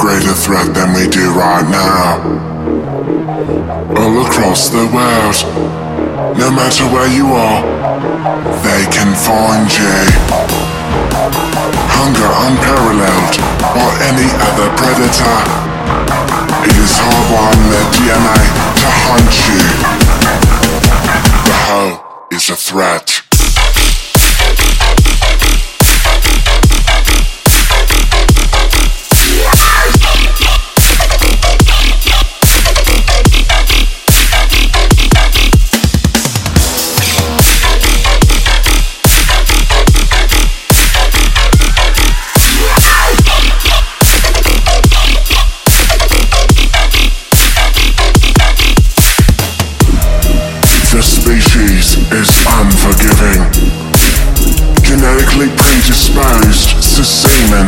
greater threat than we do right now. All across the world, no matter where you are, they can find you. Hunger unparalleled by any other predator. It is hardwired in their DNA to hunt you. The hoe is a threat. Species is unforgiving. Genetically predisposed to semen.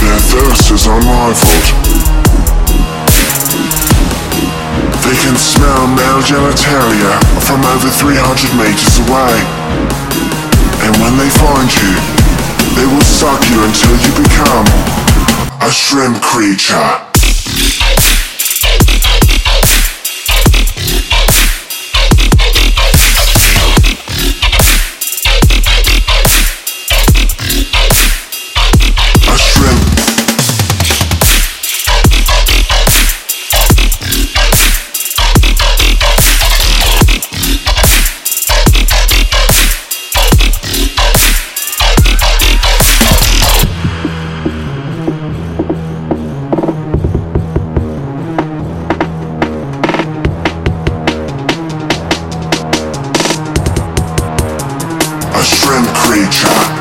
Their thirst is unrivaled. They can smell male genitalia from over 300 meters away. And when they find you, they will suck you until you become a shrimp creature. Creature.